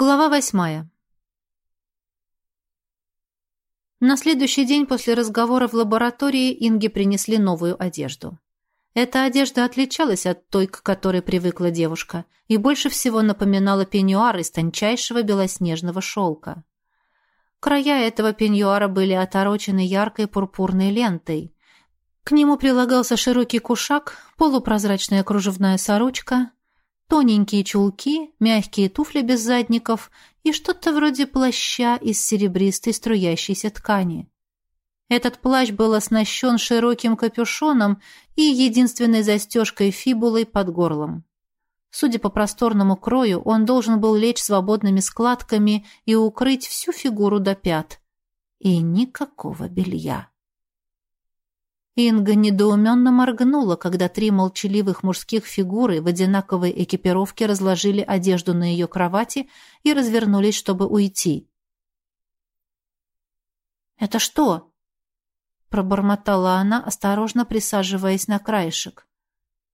Глава восьмая. На следующий день после разговора в лаборатории Инге принесли новую одежду. Эта одежда отличалась от той, к которой привыкла девушка, и больше всего напоминала пеньюар из тончайшего белоснежного шелка. Края этого пеньюара были оторочены яркой пурпурной лентой. К нему прилагался широкий кушак, полупрозрачная кружевная сорочка, Тоненькие чулки, мягкие туфли без задников и что-то вроде плаща из серебристой струящейся ткани. Этот плащ был оснащен широким капюшоном и единственной застежкой фибулой под горлом. Судя по просторному крою, он должен был лечь свободными складками и укрыть всю фигуру до пят. И никакого белья. Инга недоуменно моргнула, когда три молчаливых мужских фигуры в одинаковой экипировке разложили одежду на ее кровати и развернулись, чтобы уйти. «Это что?» — пробормотала она, осторожно присаживаясь на краешек.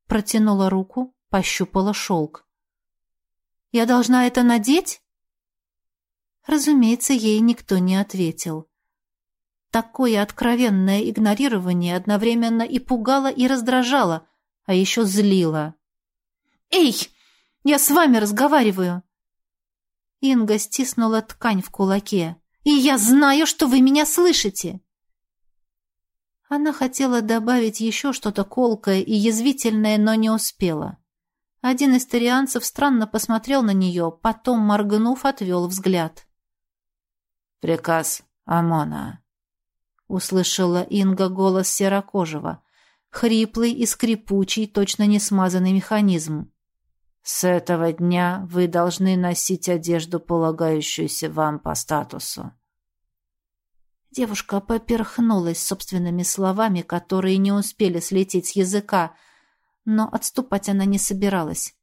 Протянула руку, пощупала шелк. «Я должна это надеть?» Разумеется, ей никто не ответил. Такое откровенное игнорирование одновременно и пугало, и раздражало, а еще злило. «Эй, я с вами разговариваю!» Инга стиснула ткань в кулаке. «И я знаю, что вы меня слышите!» Она хотела добавить еще что-то колкое и язвительное, но не успела. Один из тарианцев странно посмотрел на нее, потом, моргнув, отвел взгляд. «Приказ Амона», услышала Инга голос серокожего, хриплый и скрипучий, точно не смазанный механизм. С этого дня вы должны носить одежду, полагающуюся вам по статусу. Девушка поперхнулась собственными словами, которые не успели слететь с языка, но отступать она не собиралась.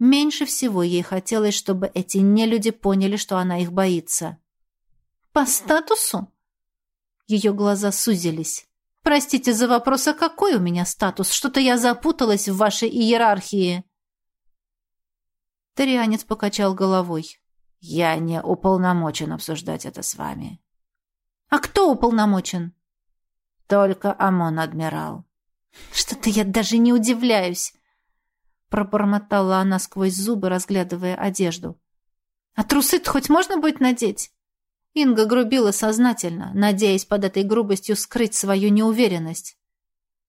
Меньше всего ей хотелось, чтобы эти нелюди поняли, что она их боится. «По статусу?» Ее глаза сузились. «Простите за вопрос, а какой у меня статус? Что-то я запуталась в вашей иерархии». Тарианец покачал головой. «Я не уполномочен обсуждать это с вами». «А кто уполномочен?» «Только Амон-адмирал». «Что-то я даже не удивляюсь», — пробормотала она сквозь зубы, разглядывая одежду. «А трусы-то хоть можно будет надеть?» Инга грубила сознательно, надеясь под этой грубостью скрыть свою неуверенность.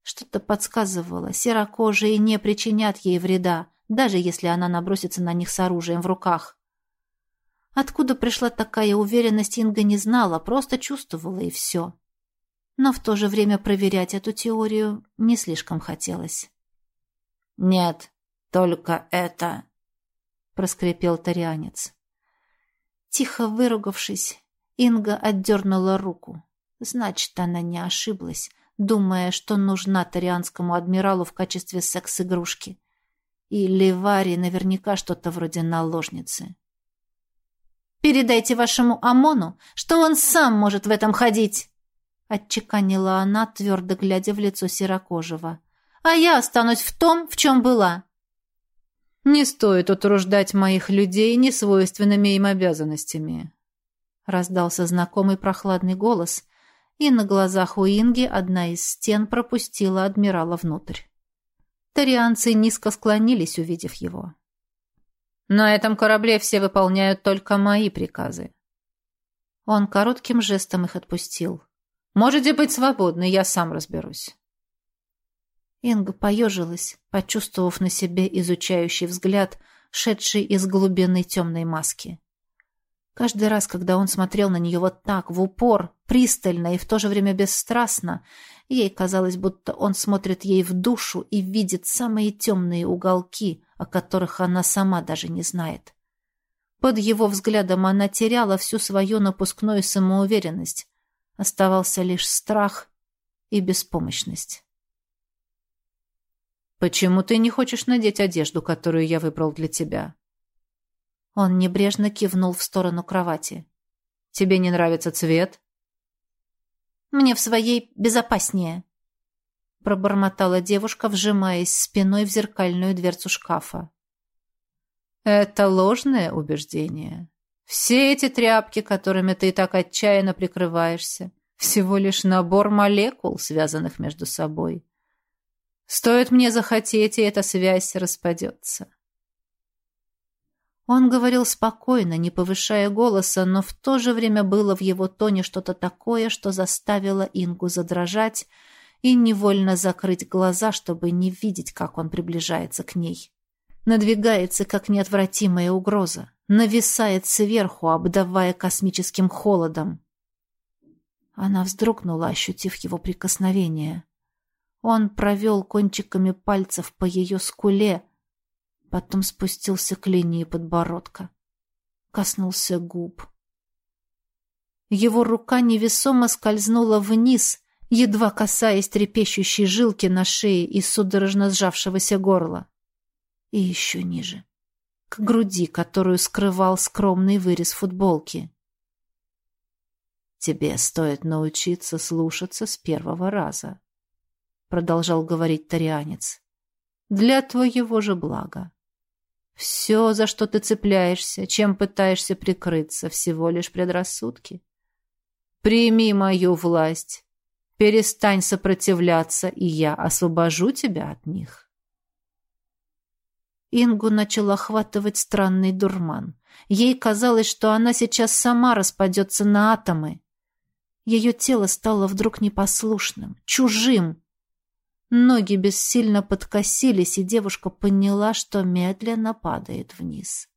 Что-то подсказывало, серокожие не причинят ей вреда, даже если она набросится на них с оружием в руках. Откуда пришла такая уверенность, Инга не знала, просто чувствовала и все. Но в то же время проверять эту теорию не слишком хотелось. «Нет, только это», — проскрипел тарианец. Тихо выругавшись, Инга отдернула руку. Значит, она не ошиблась, думая, что нужна тарианскому адмиралу в качестве секс-игрушки. И Левари наверняка что-то вроде наложницы. «Передайте вашему Амону, что он сам может в этом ходить!» Отчеканила она, твердо глядя в лицо Серокожего. «А я останусь в том, в чем была!» «Не стоит утруждать моих людей несвойственными им обязанностями», раздался знакомый прохладный голос, и на глазах у Инги одна из стен пропустила адмирала внутрь. Тарианцы низко склонились, увидев его. «На этом корабле все выполняют только мои приказы». Он коротким жестом их отпустил. «Можете быть свободны, я сам разберусь». Инга поежилась, почувствовав на себе изучающий взгляд, шедший из глубины темной маски. Каждый раз, когда он смотрел на нее вот так, в упор, пристально и в то же время бесстрастно, ей казалось, будто он смотрит ей в душу и видит самые темные уголки, о которых она сама даже не знает. Под его взглядом она теряла всю свою напускную самоуверенность. Оставался лишь страх и беспомощность. «Почему ты не хочешь надеть одежду, которую я выбрал для тебя?» Он небрежно кивнул в сторону кровати. «Тебе не нравится цвет?» «Мне в своей безопаснее», — пробормотала девушка, вжимаясь спиной в зеркальную дверцу шкафа. Это ложное убеждение. Все эти тряпки, которыми ты так отчаянно прикрываешься, всего лишь набор молекул, связанных между собой. Стоит мне захотеть, и эта связь распадется. Он говорил спокойно, не повышая голоса, но в то же время было в его тоне что-то такое, что заставило Ингу задрожать и невольно закрыть глаза, чтобы не видеть, как он приближается к ней. Надвигается, как неотвратимая угроза, нависает сверху, обдавая космическим холодом. Она вздрогнула, ощутив его прикосновение. Он провел кончиками пальцев по ее скуле, потом спустился к линии подбородка. Коснулся губ. Его рука невесомо скользнула вниз, едва касаясь трепещущей жилки на шее и судорожно сжавшегося горла. И еще ниже, к груди, которую скрывал скромный вырез футболки. «Тебе стоит научиться слушаться с первого раза», — продолжал говорить тарианец. «Для твоего же блага. Все, за что ты цепляешься, чем пытаешься прикрыться, всего лишь предрассудки. Прими мою власть, перестань сопротивляться, и я освобожу тебя от них. Ингу начал охватывать странный дурман. Ей казалось, что она сейчас сама распадется на атомы. Ее тело стало вдруг непослушным, чужим, Ноги бессильно подкосились, и девушка поняла, что медленно падает вниз.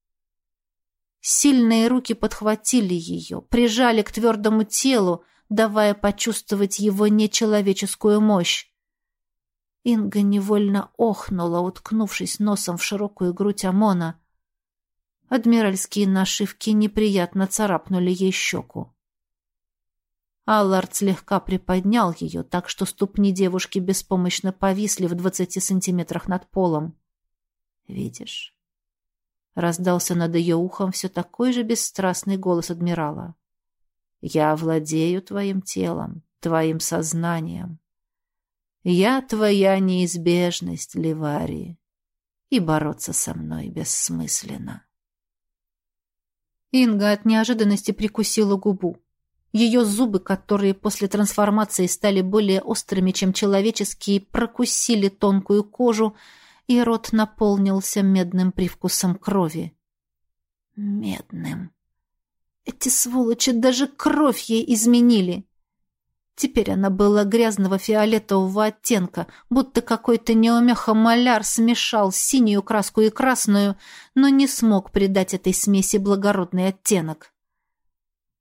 Сильные руки подхватили ее, прижали к твердому телу, давая почувствовать его нечеловеческую мощь. Инга невольно охнула, уткнувшись носом в широкую грудь Амона. Адмиральские нашивки неприятно царапнули ей щеку. Аллард слегка приподнял ее, так что ступни девушки беспомощно повисли в двадцати сантиметрах над полом. «Видишь?» Раздался над ее ухом все такой же бесстрастный голос адмирала. «Я владею твоим телом, твоим сознанием. Я твоя неизбежность, Ливарии, и бороться со мной бессмысленно». Инга от неожиданности прикусила губу. Ее зубы, которые после трансформации стали более острыми, чем человеческие, прокусили тонкую кожу, и рот наполнился медным привкусом крови. Медным. Эти сволочи даже кровь ей изменили. Теперь она была грязного фиолетового оттенка, будто какой-то неумеха-маляр смешал синюю краску и красную, но не смог придать этой смеси благородный оттенок.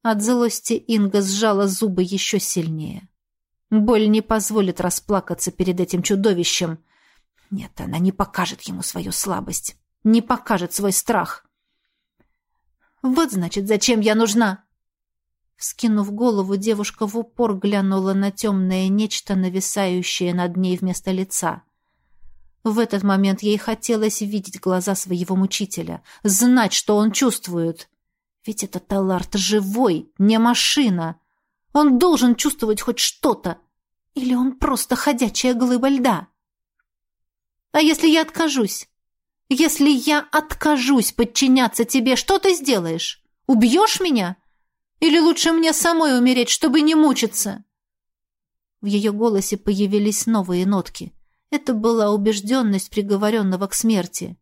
От злости Инга сжала зубы еще сильнее. Боль не позволит расплакаться перед этим чудовищем. Нет, она не покажет ему свою слабость, не покажет свой страх. Вот, значит, зачем я нужна. Вскинув голову, девушка в упор глянула на темное нечто, нависающее над ней вместо лица. В этот момент ей хотелось видеть глаза своего мучителя, знать, что он чувствует. Ведь этот Таларт живой, не машина. Он должен чувствовать хоть что-то. Или он просто ходячая глыба льда? А если я откажусь? Если я откажусь подчиняться тебе, что ты сделаешь? Убьешь меня? Или лучше мне самой умереть, чтобы не мучиться?» В ее голосе появились новые нотки. Это была убежденность приговоренного к смерти.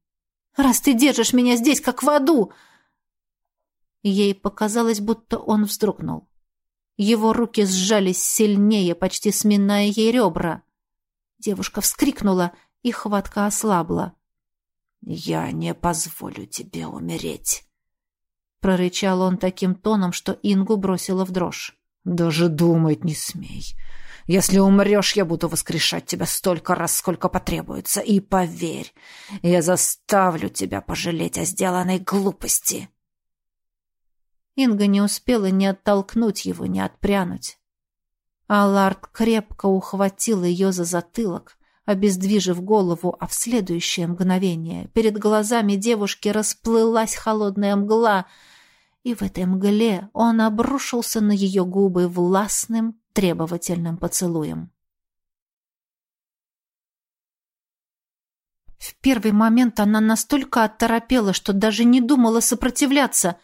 «Раз ты держишь меня здесь, как в аду, Ей показалось, будто он вздрогнул. Его руки сжались сильнее, почти сминая ей ребра. Девушка вскрикнула, и хватка ослабла. «Я не позволю тебе умереть», — прорычал он таким тоном, что Ингу бросила в дрожь. «Даже думать не смей. Если умрешь, я буду воскрешать тебя столько раз, сколько потребуется. И поверь, я заставлю тебя пожалеть о сделанной глупости». Инга не успела ни оттолкнуть его, ни отпрянуть. Аллард крепко ухватил ее за затылок, обездвижив голову, а в следующее мгновение перед глазами девушки расплылась холодная мгла, и в этой мгле он обрушился на ее губы властным, требовательным поцелуем. В первый момент она настолько оторопела, что даже не думала сопротивляться,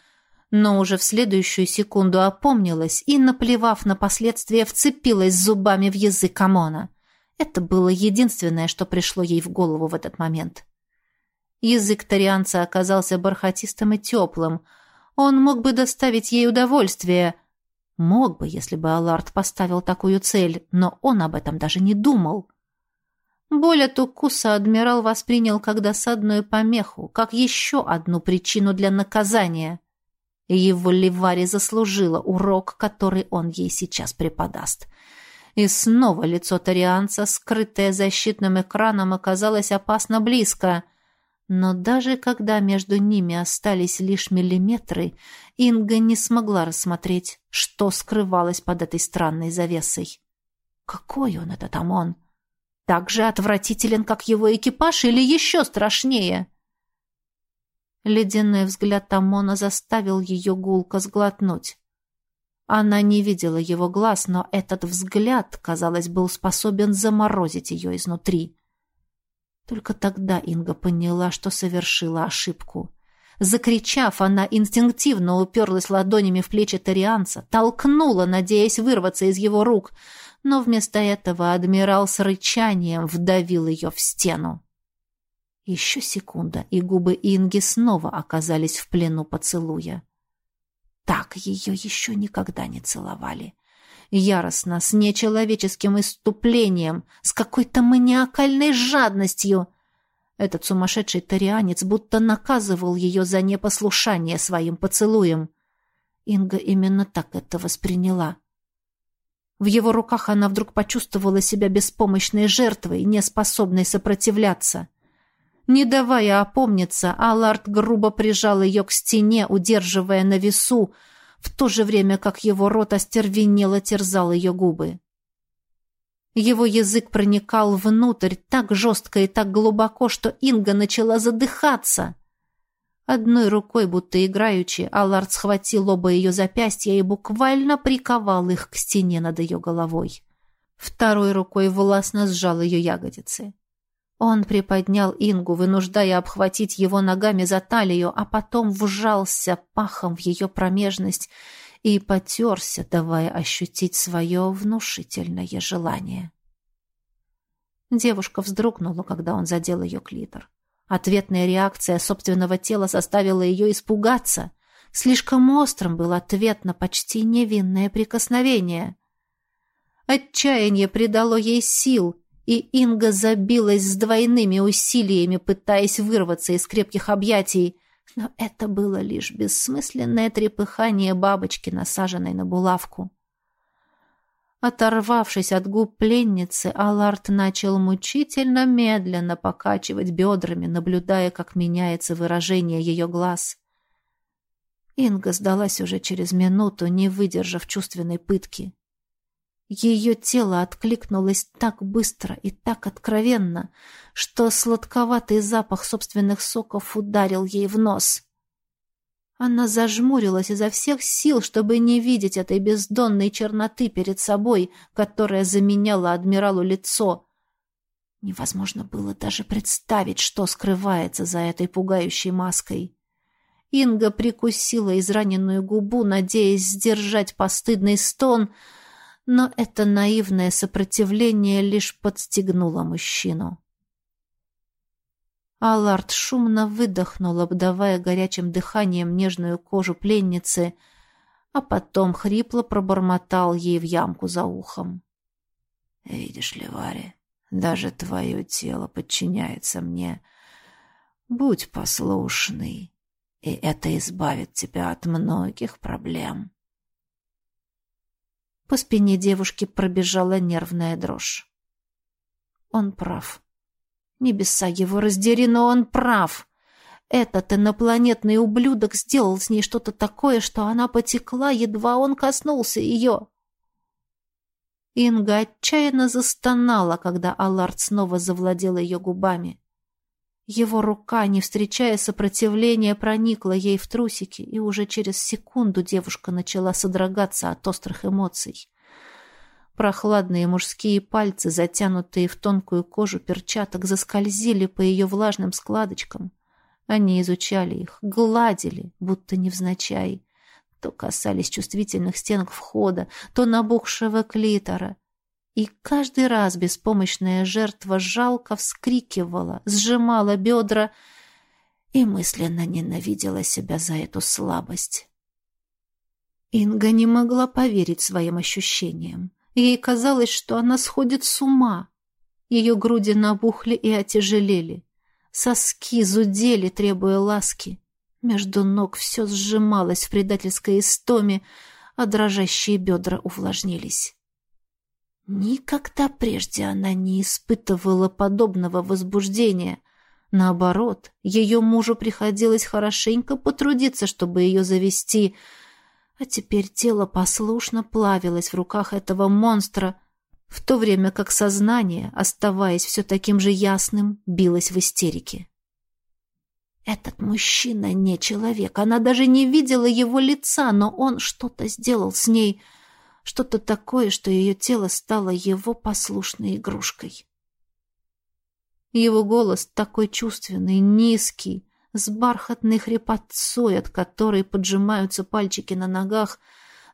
но уже в следующую секунду опомнилась и, наплевав на последствия, вцепилась зубами в язык Амона. Это было единственное, что пришло ей в голову в этот момент. Язык тарианца оказался бархатистым и теплым. Он мог бы доставить ей удовольствие. Мог бы, если бы Аллард поставил такую цель, но он об этом даже не думал. Боль от укуса адмирал воспринял как досадную помеху, как еще одну причину для наказания. И его Ливари заслужила урок, который он ей сейчас преподаст. И снова лицо Тарианца, скрытое защитным экраном, оказалось опасно близко. Но даже когда между ними остались лишь миллиметры, Инга не смогла рассмотреть, что скрывалось под этой странной завесой. Какой он, этот Амон! — так же отвратителен, как его экипаж, или еще страшнее? Ледяной взгляд Тамона заставил ее гулко сглотнуть. Она не видела его глаз, но этот взгляд, казалось, был способен заморозить ее изнутри. Только тогда Инга поняла, что совершила ошибку. Закричав, она инстинктивно уперлась ладонями в плечи Тарианца, толкнула, надеясь вырваться из его рук — но вместо этого адмирал с рычанием вдавил ее в стену. Еще секунда, и губы Инги снова оказались в плену поцелуя. Так ее еще никогда не целовали. Яростно, с нечеловеческим иступлением, с какой-то маниакальной жадностью. Этот сумасшедший тарианец будто наказывал ее за непослушание своим поцелуем. Инга именно так это восприняла. В его руках она вдруг почувствовала себя беспомощной жертвой, неспособной сопротивляться. Не давая опомниться, Аллард грубо прижал ее к стене, удерживая на весу, в то же время как его рот остервенело терзал ее губы. Его язык проникал внутрь так жестко и так глубоко, что Инга начала задыхаться. Одной рукой, будто играючи, Аллард схватил оба ее запястья и буквально приковал их к стене над ее головой. Второй рукой властно сжал ее ягодицы. Он приподнял Ингу, вынуждая обхватить его ногами за талию, а потом вжался пахом в ее промежность и потерся, давая ощутить свое внушительное желание. Девушка вздрогнула, когда он задел ее клитор. Ответная реакция собственного тела заставила ее испугаться. Слишком острым был ответ на почти невинное прикосновение. Отчаяние придало ей сил, и Инга забилась с двойными усилиями, пытаясь вырваться из крепких объятий. Но это было лишь бессмысленное трепыхание бабочки, насаженной на булавку. Оторвавшись от губ пленницы, Аларт начал мучительно медленно покачивать бедрами, наблюдая, как меняется выражение ее глаз. Инга сдалась уже через минуту, не выдержав чувственной пытки. Ее тело откликнулось так быстро и так откровенно, что сладковатый запах собственных соков ударил ей в нос — она зажмурилась изо всех сил, чтобы не видеть этой бездонной черноты перед собой, которая заменяла адмиралу лицо. Невозможно было даже представить, что скрывается за этой пугающей маской. Инга прикусила израненную губу, надеясь сдержать постыдный стон, но это наивное сопротивление лишь подстегнуло мужчину. Аллард шумно выдохнул, обдавая горячим дыханием нежную кожу пленницы, а потом хрипло пробормотал ей в ямку за ухом. «Видишь ли, Варя, даже твое тело подчиняется мне. Будь послушный, и это избавит тебя от многих проблем». По спине девушки пробежала нервная дрожь. Он прав. Небеса его раздери, но он прав. Этот инопланетный ублюдок сделал с ней что-то такое, что она потекла, едва он коснулся ее. Инга отчаянно застонала, когда Аллард снова завладел ее губами. Его рука, не встречая сопротивления, проникла ей в трусики, и уже через секунду девушка начала содрогаться от острых эмоций. Прохладные мужские пальцы, затянутые в тонкую кожу перчаток, заскользили по ее влажным складочкам. Они изучали их, гладили, будто невзначай. То касались чувствительных стенок входа, то набухшего клитора. И каждый раз беспомощная жертва жалко вскрикивала, сжимала бедра и мысленно ненавидела себя за эту слабость. Инга не могла поверить своим ощущениям. Ей казалось, что она сходит с ума. Ее груди набухли и отяжелели. Соски зудели, требуя ласки. Между ног все сжималось в предательской истоме, а дрожащие бедра увлажнились. Никогда прежде она не испытывала подобного возбуждения. Наоборот, ее мужу приходилось хорошенько потрудиться, чтобы ее завести, а теперь тело послушно плавилось в руках этого монстра, в то время как сознание, оставаясь все таким же ясным, билось в истерике. Этот мужчина не человек. Она даже не видела его лица, но он что-то сделал с ней, что-то такое, что ее тело стало его послушной игрушкой. Его голос такой чувственный, низкий, с бархатной хрипотцой, от которой поджимаются пальчики на ногах,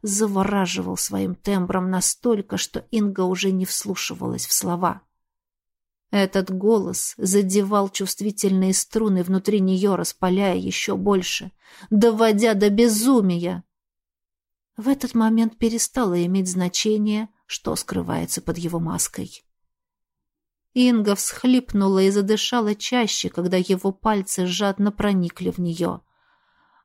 завораживал своим тембром настолько, что Инга уже не вслушивалась в слова. Этот голос задевал чувствительные струны внутри нее, распаляя еще больше, доводя до безумия. В этот момент перестало иметь значение, что скрывается под его маской. Инга всхлипнула и задышала чаще, когда его пальцы жадно проникли в нее.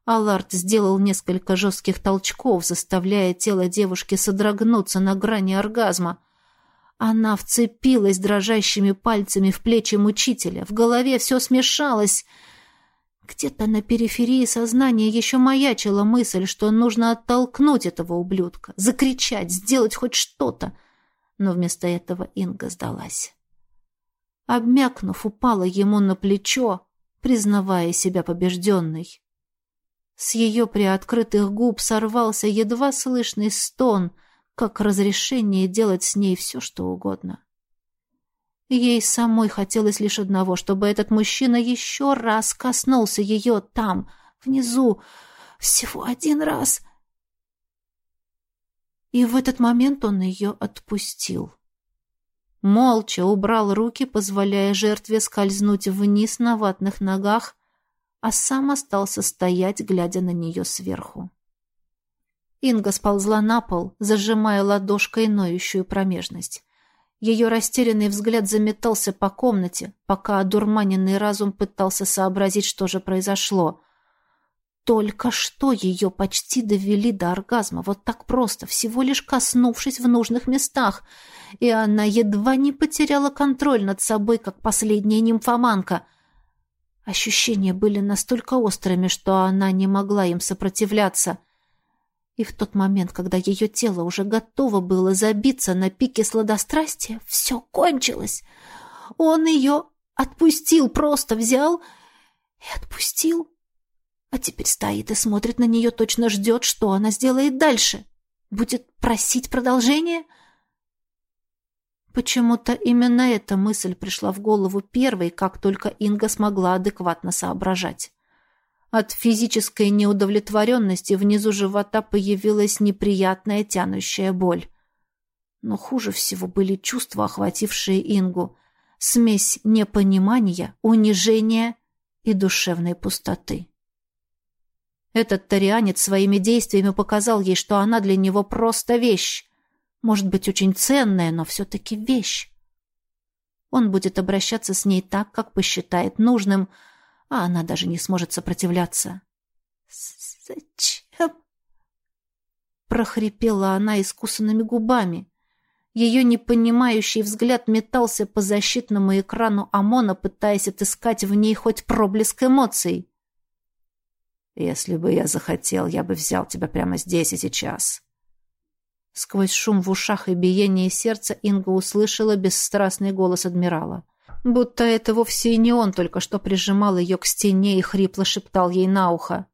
Аларт сделал несколько жестких толчков, заставляя тело девушки содрогнуться на грани оргазма. Она вцепилась дрожащими пальцами в плечи мучителя. В голове все смешалось. Где-то на периферии сознания еще маячила мысль, что нужно оттолкнуть этого ублюдка, закричать, сделать хоть что-то. Но вместо этого Инга сдалась обмякнув, упала ему на плечо, признавая себя побежденной. С ее приоткрытых губ сорвался едва слышный стон, как разрешение делать с ней все, что угодно. Ей самой хотелось лишь одного, чтобы этот мужчина еще раз коснулся ее там, внизу, всего один раз. И в этот момент он ее отпустил. Молча убрал руки, позволяя жертве скользнуть вниз на ватных ногах, а сам остался стоять, глядя на нее сверху. Инга сползла на пол, зажимая ладошкой ноющую промежность. Ее растерянный взгляд заметался по комнате, пока одурманенный разум пытался сообразить, что же произошло. Только что ее почти довели до оргазма, вот так просто, всего лишь коснувшись в нужных местах, и она едва не потеряла контроль над собой, как последняя нимфоманка. Ощущения были настолько острыми, что она не могла им сопротивляться. И в тот момент, когда ее тело уже готово было забиться на пике сладострастия, все кончилось. Он ее отпустил, просто взял и отпустил. А теперь стоит и смотрит на нее, точно ждет, что она сделает дальше. Будет просить продолжения? Почему-то именно эта мысль пришла в голову первой, как только Инга смогла адекватно соображать. От физической неудовлетворенности внизу живота появилась неприятная тянущая боль. Но хуже всего были чувства, охватившие Ингу. Смесь непонимания, унижения и душевной пустоты. Этот тарианец своими действиями показал ей, что она для него просто вещь. Может быть, очень ценная, но все-таки вещь. Он будет обращаться с ней так, как посчитает нужным, а она даже не сможет сопротивляться. «Зачем?» прохрипела она искусанными губами. Ее непонимающий взгляд метался по защитному экрану ОМОНа, пытаясь отыскать в ней хоть проблеск эмоций. Если бы я захотел, я бы взял тебя прямо здесь и сейчас. Сквозь шум в ушах и биение сердца Инга услышала бесстрастный голос адмирала. Будто это вовсе и не он только что прижимал ее к стене и хрипло шептал ей на ухо.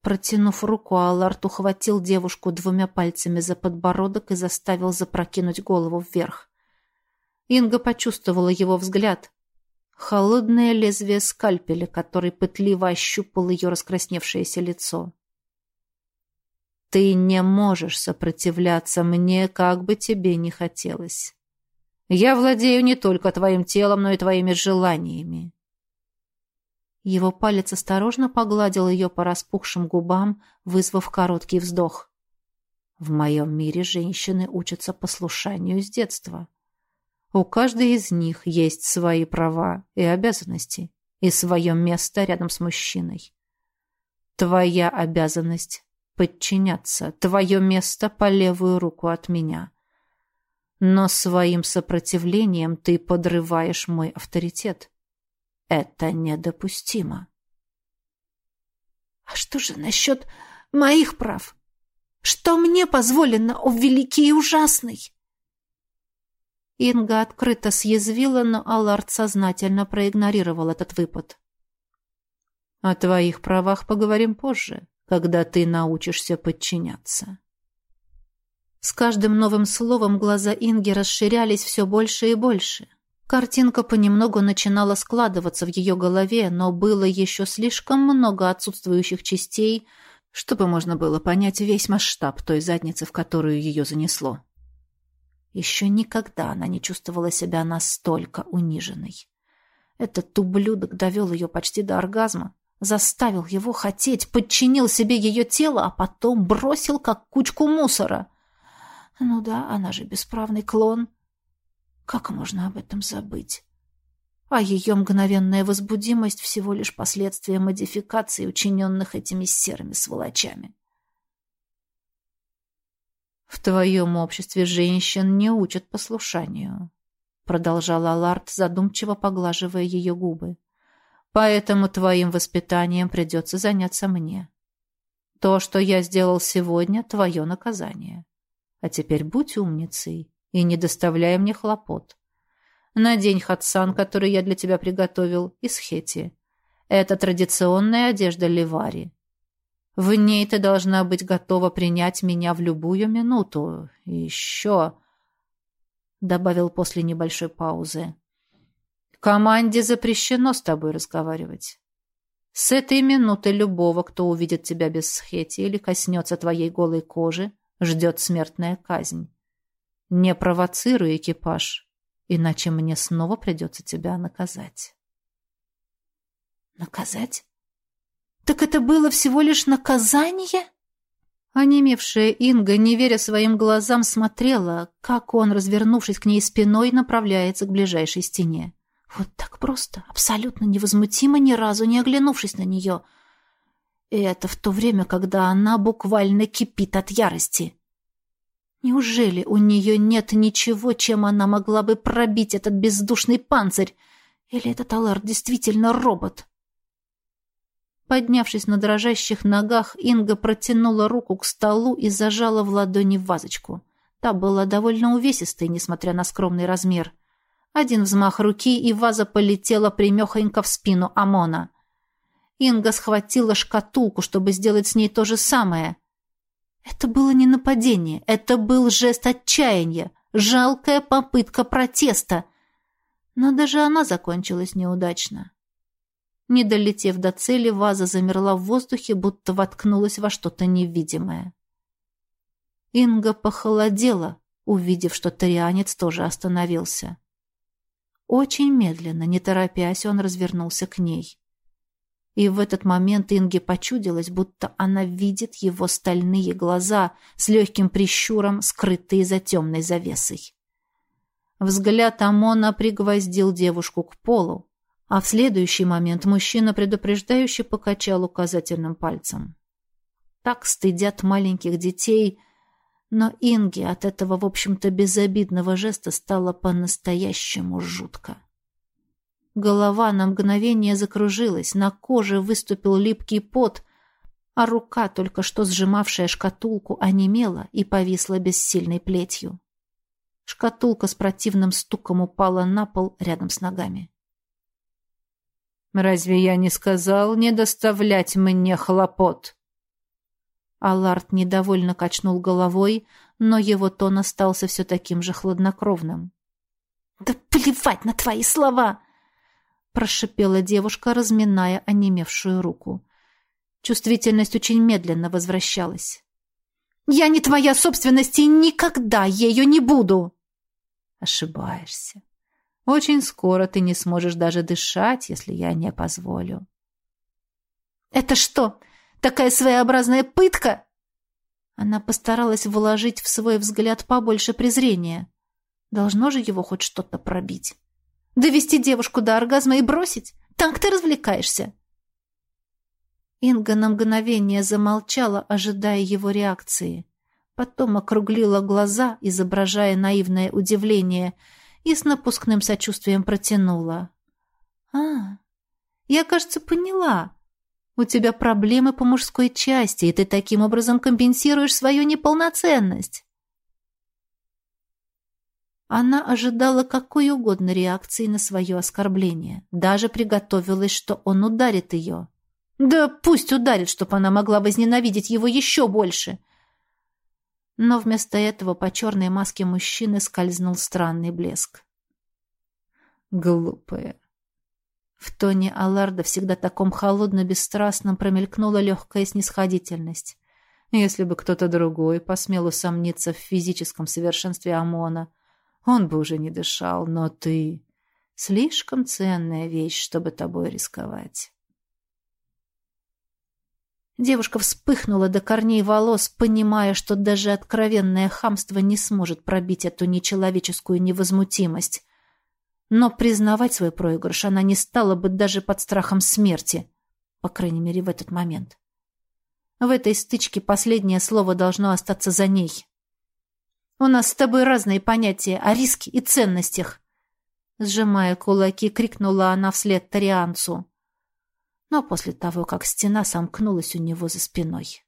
Протянув руку, Аларт ухватил девушку двумя пальцами за подбородок и заставил запрокинуть голову вверх. Инга почувствовала его взгляд. Холодное лезвие скальпеля, который пытливо ощупал ее раскрасневшееся лицо. «Ты не можешь сопротивляться мне, как бы тебе ни хотелось. Я владею не только твоим телом, но и твоими желаниями. Его палец осторожно погладил ее по распухшим губам, вызвав короткий вздох. В моем мире женщины учатся послушанию с детства. У каждой из них есть свои права и обязанности и свое место рядом с мужчиной. Твоя обязанность — подчиняться, твое место по левую руку от меня. Но своим сопротивлением ты подрываешь мой авторитет. Это недопустимо. А что же насчет моих прав? Что мне позволено, о великий и ужасный? Инга открыто съязвила, но Аллард сознательно проигнорировал этот выпад. «О твоих правах поговорим позже, когда ты научишься подчиняться». С каждым новым словом глаза Инги расширялись все больше и больше. Картинка понемногу начинала складываться в ее голове, но было еще слишком много отсутствующих частей, чтобы можно было понять весь масштаб той задницы, в которую ее занесло. Еще никогда она не чувствовала себя настолько униженной. Этот ублюдок довел ее почти до оргазма, заставил его хотеть, подчинил себе ее тело, а потом бросил как кучку мусора. Ну да, она же бесправный клон — как можно об этом забыть? А ее мгновенная возбудимость всего лишь последствия модификаций, учиненных этими серыми сволочами. «В твоем обществе женщин не учат послушанию», — продолжала Ларт, задумчиво поглаживая ее губы. «Поэтому твоим воспитанием придется заняться мне. То, что я сделал сегодня, — твое наказание. А теперь будь умницей и не доставляй мне хлопот. Надень хатсан, который я для тебя приготовил, из хети. Это традиционная одежда Ливари. В ней ты должна быть готова принять меня в любую минуту. И еще...» Добавил после небольшой паузы. «Команде запрещено с тобой разговаривать. С этой минуты любого, кто увидит тебя без схети или коснется твоей голой кожи, ждет смертная казнь. Не провоцируй экипаж, иначе мне снова придется тебя наказать. Наказать? Так это было всего лишь наказание? Онемевшая Инга, не веря своим глазам, смотрела, как он, развернувшись к ней спиной, направляется к ближайшей стене. Вот так просто, абсолютно невозмутимо, ни разу не оглянувшись на нее. И это в то время, когда она буквально кипит от ярости. Неужели у нее нет ничего, чем она могла бы пробить этот бездушный панцирь? Или этот Алар действительно робот? Поднявшись на дрожащих ногах, Инга протянула руку к столу и зажала в ладони вазочку. Та была довольно увесистой, несмотря на скромный размер. Один взмах руки, и ваза полетела примехонько в спину Амона. Инга схватила шкатулку, чтобы сделать с ней то же самое — это было не нападение, это был жест отчаяния, жалкая попытка протеста. Но даже она закончилась неудачно. Не долетев до цели, ваза замерла в воздухе, будто воткнулась во что-то невидимое. Инга похолодела, увидев, что тарианец тоже остановился. Очень медленно, не торопясь, он развернулся к ней. И в этот момент Инге почудилось, будто она видит его стальные глаза с легким прищуром, скрытые за темной завесой. Взгляд Амона пригвоздил девушку к полу, а в следующий момент мужчина предупреждающе покачал указательным пальцем. Так стыдят маленьких детей, но Инге от этого, в общем-то, безобидного жеста стало по-настоящему жутко. Голова на мгновение закружилась, на коже выступил липкий пот, а рука, только что сжимавшая шкатулку, онемела и повисла бессильной плетью. Шкатулка с противным стуком упала на пол рядом с ногами. «Разве я не сказал не доставлять мне хлопот?» Аларт недовольно качнул головой, но его тон остался все таким же хладнокровным. «Да плевать на твои слова!» Прошипела девушка, разминая онемевшую руку. Чувствительность очень медленно возвращалась. «Я не твоя собственность и никогда ею не буду!» «Ошибаешься. Очень скоро ты не сможешь даже дышать, если я не позволю». «Это что, такая своеобразная пытка?» Она постаралась вложить в свой взгляд побольше презрения. Должно же его хоть что-то пробить. Довести девушку до оргазма и бросить? Так ты развлекаешься. Инга на мгновение замолчала, ожидая его реакции. Потом округлила глаза, изображая наивное удивление, и с напускным сочувствием протянула. «А, я, кажется, поняла. У тебя проблемы по мужской части, и ты таким образом компенсируешь свою неполноценность». Она ожидала какой угодно реакции на свое оскорбление. Даже приготовилась, что он ударит ее. Да пусть ударит, чтобы она могла возненавидеть его еще больше. Но вместо этого по черной маске мужчины скользнул странный блеск. Глупая. В тоне Алларда, всегда таком холодно-бесстрастном, промелькнула легкая снисходительность. Если бы кто-то другой посмел усомниться в физическом совершенстве Амона, он бы уже не дышал, но ты... Слишком ценная вещь, чтобы тобой рисковать. Девушка вспыхнула до корней волос, понимая, что даже откровенное хамство не сможет пробить эту нечеловеческую невозмутимость. Но признавать свой проигрыш она не стала бы даже под страхом смерти, по крайней мере, в этот момент. В этой стычке последнее слово должно остаться за ней. У нас с тобой разные понятия о риске и ценностях. Сжимая кулаки, крикнула она вслед Тарианцу. Но после того, как стена сомкнулась у него за спиной.